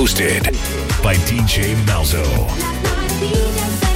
Hosted by DJ Malzo.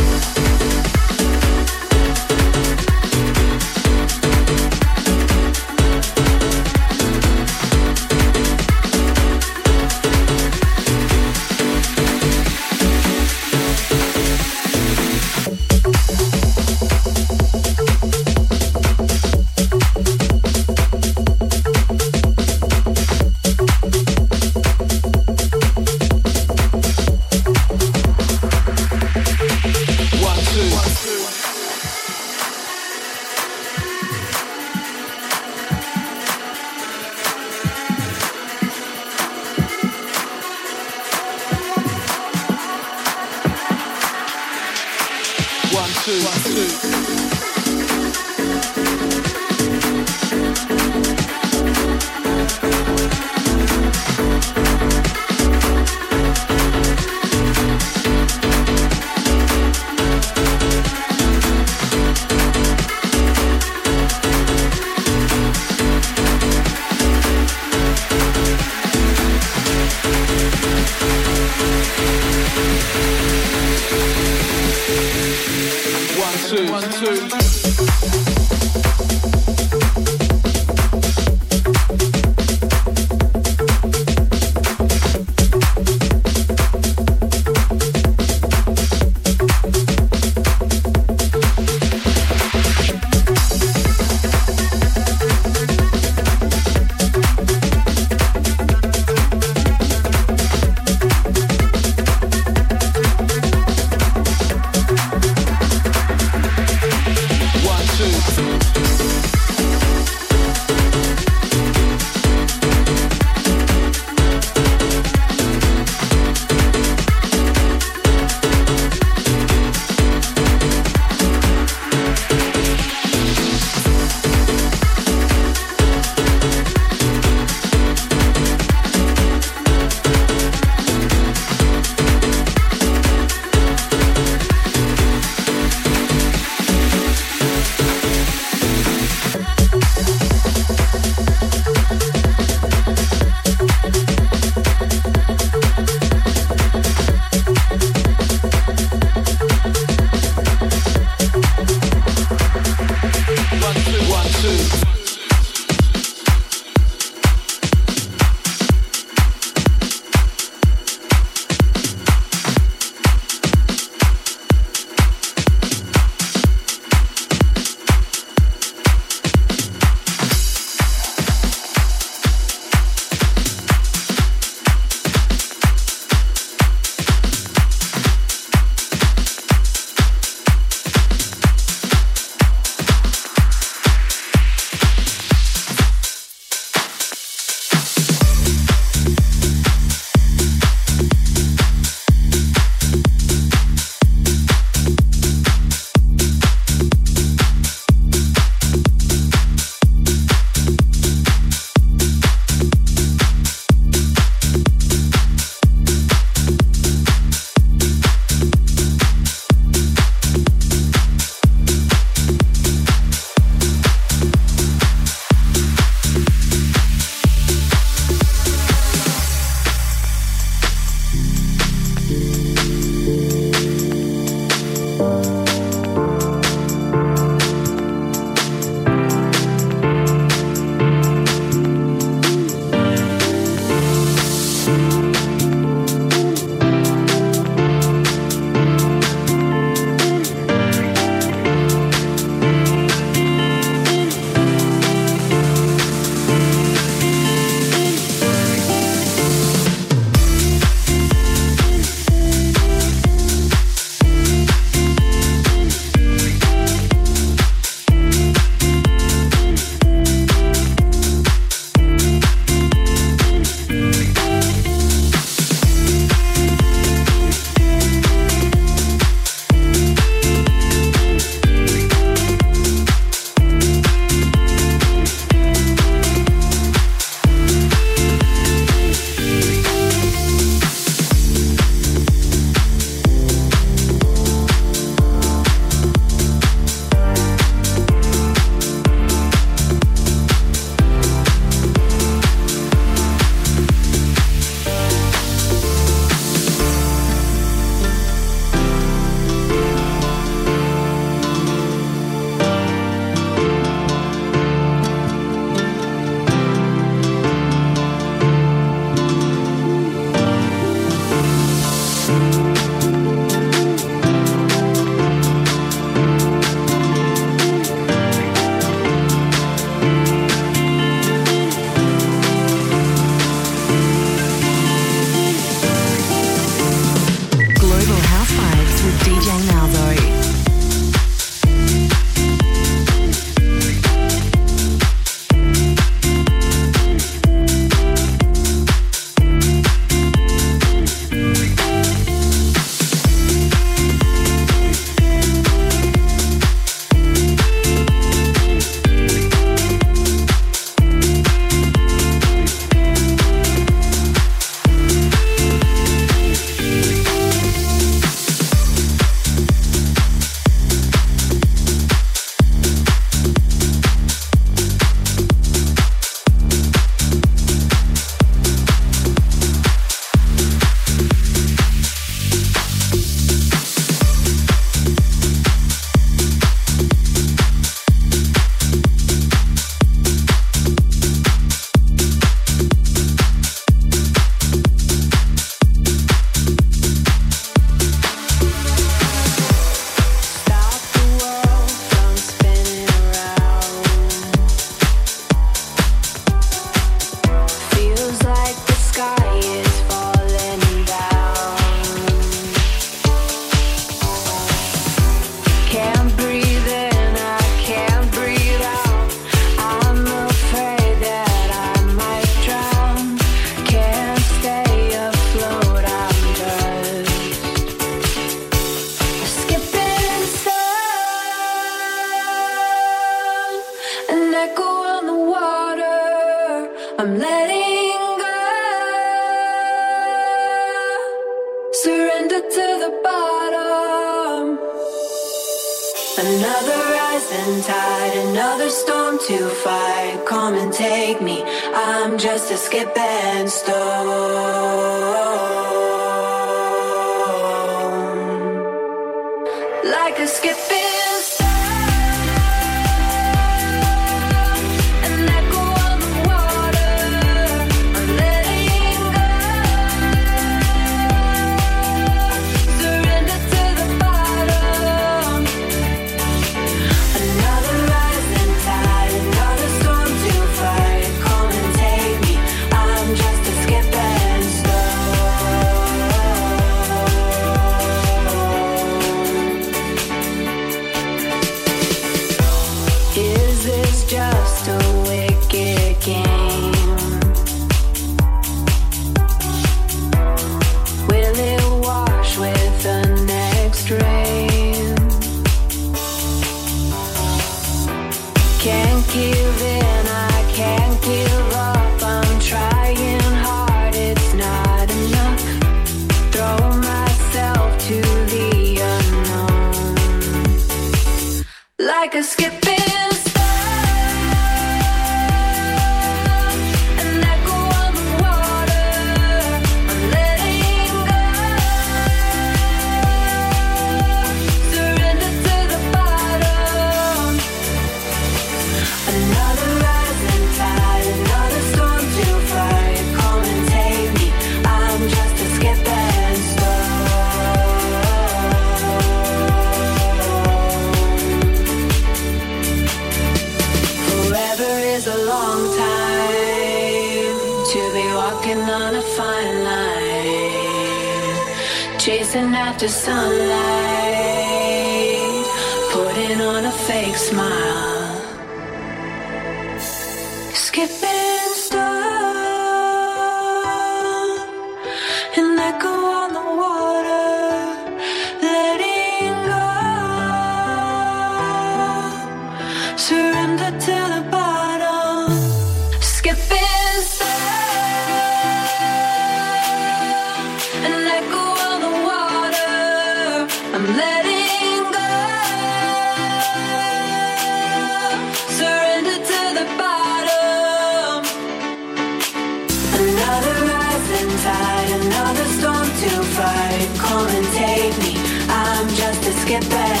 get back.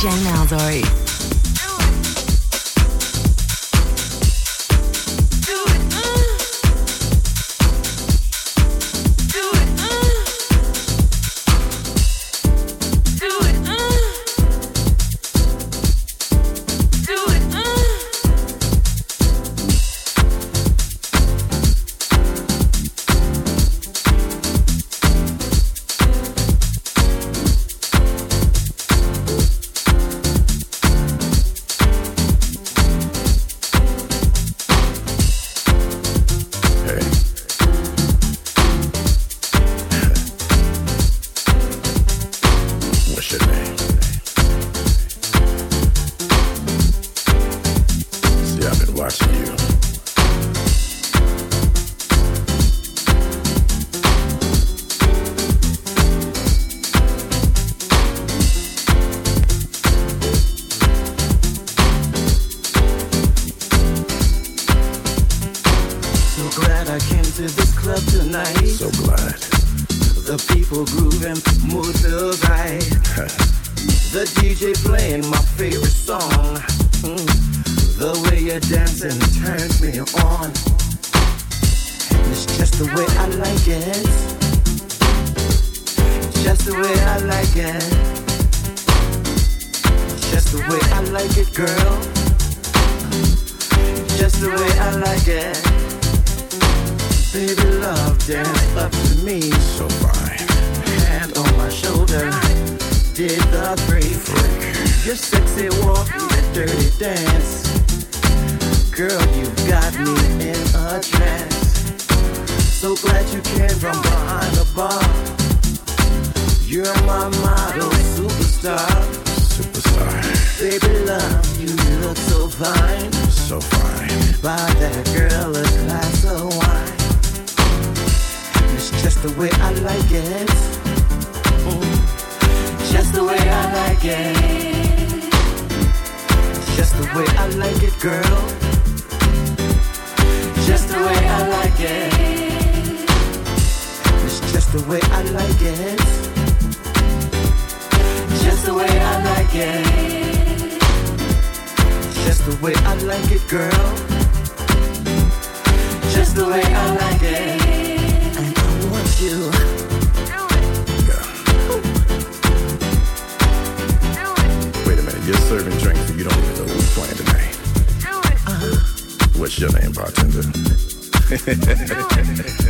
DJ Malzo. The way I like it. Baby love, dance up to me. So fine. Hand on my shoulder, did the three. Your sexy walk, your dirty dance. Girl, you got me in a trance. So glad you came from behind the bar. You're my model, superstar. Baby love, you look so fine. So fine. Buy that girl a glass of wine. It's just the way I like it. Mm. Just the way I like it. Just the way I like it, girl. Just the way I like it. It's just the way I like it. Just the way I like it. Just the way I like it, girl. Just the way I like it. And I want you. Wait a minute. You're serving drinks and you don't even know who's playing tonight. Do it. What's your name, bartender? What's